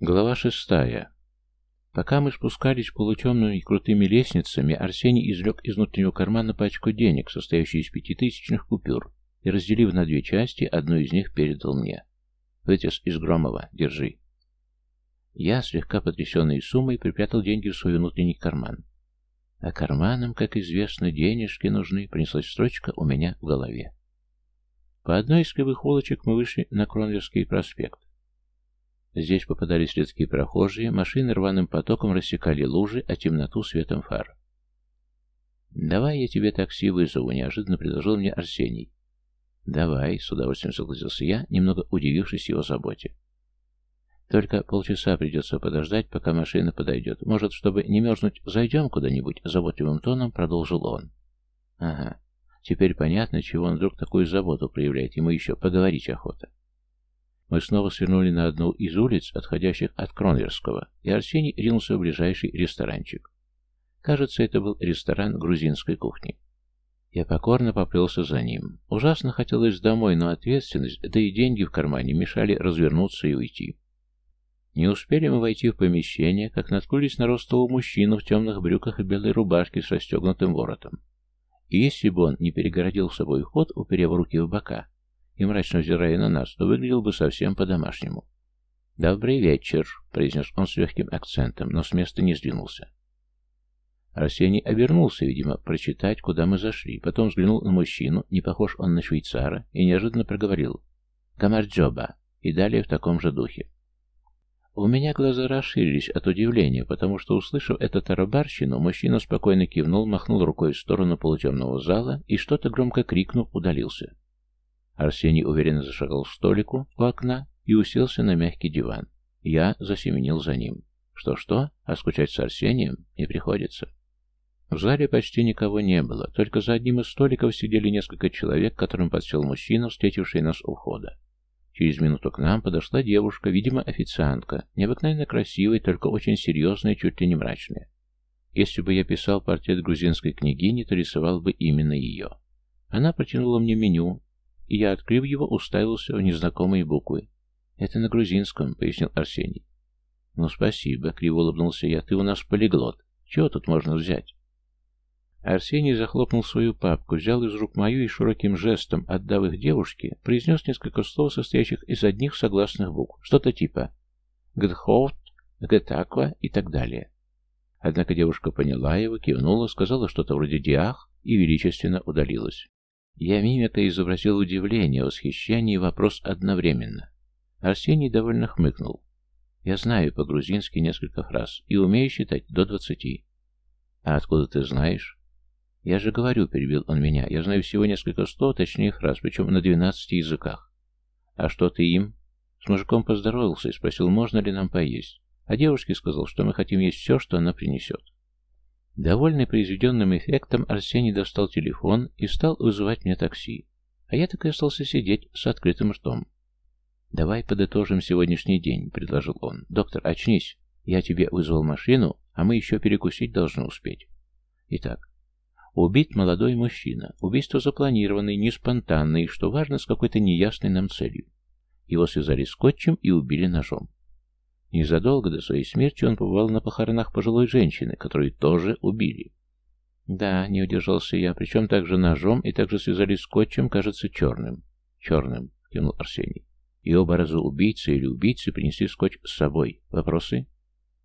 Глава шестая. Пока мы спускались полутемными крутыми лестницами, Арсений извлек из внутреннего кармана пачку денег, состоящую из пятитысячных купюр, и, разделив на две части, одну из них передал мне. «Вытес из Громова. Держи». Я, слегка потрясенный суммой, припрятал деньги в свой внутренний карман. А карманам, как известно, денежки нужны, принеслась строчка у меня в голове. По одной из кривых улочек мы вышли на Кронверский проспект. Здесь попадались редкие прохожие, машины рваным потоком рассекали лужи, а темноту светом фар. «Давай я тебе такси вызову», — неожиданно предложил мне Арсений. «Давай», — с удовольствием согласился я, немного удивившись его заботе. «Только полчаса придется подождать, пока машина подойдет. Может, чтобы не мерзнуть, зайдем куда-нибудь?» — заботливым тоном продолжил он. «Ага. Теперь понятно, чего он вдруг такую заботу проявляет. Ему еще поговорить охота». Мы снова свернули на одну из улиц, отходящих от Кронверского, и Арсений ринулся в ближайший ресторанчик. Кажется, это был ресторан грузинской кухни. Я покорно поплелся за ним. Ужасно хотелось домой, но ответственность, да и деньги в кармане мешали развернуться и уйти. Не успели мы войти в помещение, как наткнулись на ростового мужчину в темных брюках и белой рубашке с расстегнутым воротом. И если бы он не перегородил собой вход, уперев руки в бока, и мрачно взирая на нас, то выглядел бы совсем по-домашнему. «Добрый вечер», — произнес он с легким акцентом, но с места не сдвинулся. Арсений обернулся, видимо, прочитать, куда мы зашли, потом взглянул на мужчину, не похож он на швейцара, и неожиданно проговорил «Камарджоба», и далее в таком же духе. У меня глаза расширились от удивления, потому что, услышав эту тарабарщину, мужчина спокойно кивнул, махнул рукой в сторону полутемного зала и что-то громко крикнув, удалился. Арсений уверенно зашагал к столику у окна и уселся на мягкий диван. Я засеменил за ним. Что-что, а скучать с Арсением не приходится. В зале почти никого не было, только за одним из столиков сидели несколько человек, которым подсел мужчина, встретивший нас у входа. Через минуту к нам подошла девушка, видимо, официантка, необыкновенно красивая, только очень серьезная, чуть ли не мрачная. Если бы я писал портрет грузинской княгини, то рисовал бы именно ее. Она протянула мне меню, и я, открыв его, уставился в незнакомые буквы. «Это на грузинском», — пояснил Арсений. «Ну, спасибо», — криво улыбнулся я, — «ты у нас полиглот. Чего тут можно взять?» Арсений захлопнул свою папку, взял из рук мою и широким жестом, отдав их девушке, произнес несколько слов, состоящих из одних согласных букв, что-то типа «гдхоут», «гетаква» и так далее. Однако девушка поняла его, кивнула, сказала что-то вроде «диах» и величественно удалилась. Я мимикой изобразил удивление, восхищение и вопрос одновременно. Арсений довольно хмыкнул. Я знаю по-грузински несколько фраз и умею считать до двадцати. А откуда ты знаешь? Я же говорю, перебил он меня, я знаю всего несколько сто, точнее фраз, причем на двенадцати языках. А что ты им? С мужиком поздоровался и спросил, можно ли нам поесть. А девушке сказал, что мы хотим есть все, что она принесет. Довольный произведенным эффектом, Арсений достал телефон и стал вызывать мне такси. А я так и остался сидеть с открытым ртом. «Давай подытожим сегодняшний день», — предложил он. «Доктор, очнись. Я тебе вызвал машину, а мы еще перекусить должны успеть». Итак, убит молодой мужчина. Убийство запланированное, не спонтанное, и, что важно, с какой-то неясной нам целью. Его связали скотчем и убили ножом. Незадолго до своей смерти он побывал на похоронах пожилой женщины, которую тоже убили. Да, не удержался я, причем также ножом и также связали скотчем, кажется, черным. Черным, кивнул Арсений. И оба раза убийцы или убийцы принесли скотч с собой. Вопросы?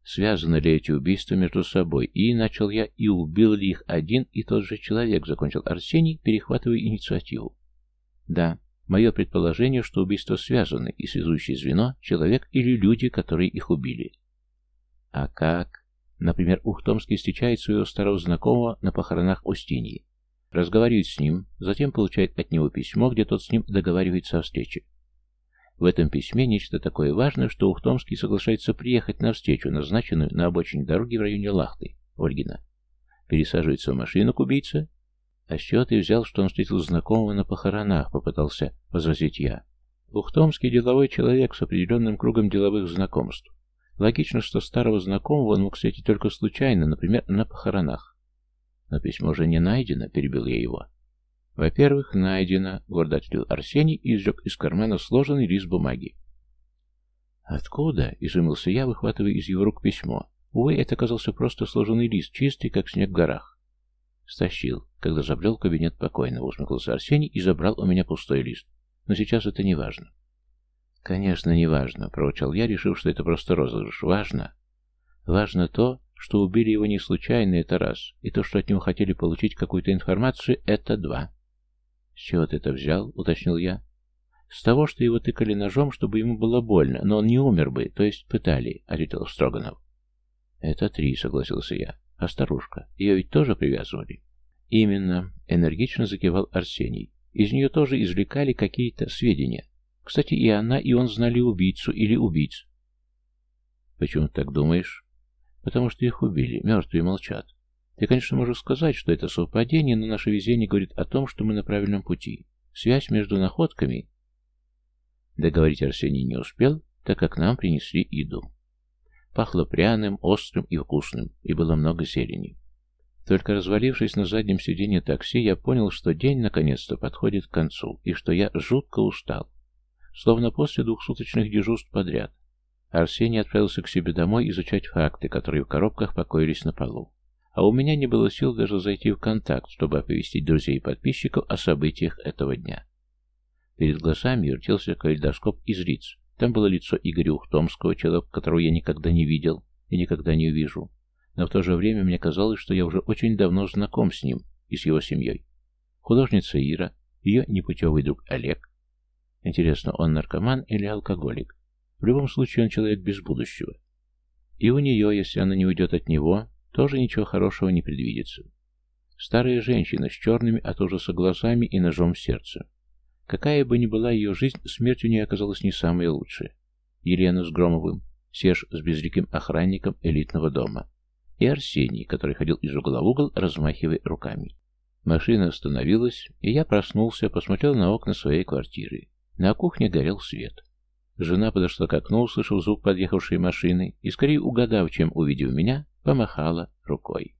Связаны ли эти убийства между собой? И начал я, и убил ли их один и тот же человек, закончил Арсений, перехватывая инициативу. Да, Мое предположение, что убийства связаны, и связующее звено – человек или люди, которые их убили. А как? Например, Ухтомский встречает своего старого знакомого на похоронах Устиньи. Разговаривает с ним, затем получает от него письмо, где тот с ним договаривается о встрече. В этом письме нечто такое важное, что Ухтомский соглашается приехать на встречу, назначенную на обочине дороги в районе Лахты, Ольгина. Пересаживается в машину к убийце «А с чего ты взял, что он встретил знакомого на похоронах?» — попытался возразить я. Ухтомский деловой человек с определенным кругом деловых знакомств. Логично, что старого знакомого он мог встретить только случайно, например, на похоронах. Но письмо же не найдено, перебил я его. Во-первых, найдено, гордо ответил Арсений и извлек из кармана сложенный лист бумаги. «Откуда?» — изумился я, выхватывая из его рук письмо. Увы, это оказался просто сложенный лист, чистый, как снег в горах. Стащил, когда забрел в кабинет покойного, усмехнулся Арсений и забрал у меня пустой лист. Но сейчас это не важно. «Конечно, не важно», — проучал я, решив, что это просто розыгрыш. «Важно. Важно то, что убили его не случайно, это раз, и то, что от него хотели получить какую-то информацию, это два». «С чего ты это взял?» — уточнил я. «С того, что его тыкали ножом, чтобы ему было больно, но он не умер бы, то есть пытали», — ответил Строганов. «Это три», — согласился я. «А старушка? Ее ведь тоже привязывали?» «Именно», — энергично закивал Арсений. «Из нее тоже извлекали какие-то сведения. Кстати, и она, и он знали убийцу или убийц». «Почему ты так думаешь?» «Потому что их убили, мертвые молчат. Ты, конечно, можешь сказать, что это совпадение, но наше везение говорит о том, что мы на правильном пути. Связь между находками...» Договорить Арсений не успел, так как нам принесли еду. Пахло пряным, острым и вкусным, и было много зелени. Только развалившись на заднем сиденье такси, я понял, что день наконец-то подходит к концу, и что я жутко устал. Словно после двухсуточных дежурств подряд. Арсений отправился к себе домой изучать факты, которые в коробках покоились на полу. А у меня не было сил даже зайти в контакт, чтобы оповестить друзей и подписчиков о событиях этого дня. Перед глазами вертелся калейдоскоп из лиц, там было лицо Игоря Ухтомского, человека, которого я никогда не видел и никогда не увижу. Но в то же время мне казалось, что я уже очень давно знаком с ним и с его семьей. Художница Ира, ее непутевый друг Олег. Интересно, он наркоман или алкоголик? В любом случае, он человек без будущего. И у нее, если она не уйдет от него, тоже ничего хорошего не предвидится. Старая женщина с черными от ужаса глазами и ножом в сердце. Какая бы ни была ее жизнь, смерть у нее оказалась не самая лучшая. Елена с Громовым, Серж с безликим охранником элитного дома и Арсений, который ходил из угла в угол, размахивая руками. Машина остановилась, и я проснулся, посмотрел на окна своей квартиры. На кухне горел свет. Жена подошла к окну, услышав звук подъехавшей машины, и, скорее угадав, чем увидев меня, помахала рукой.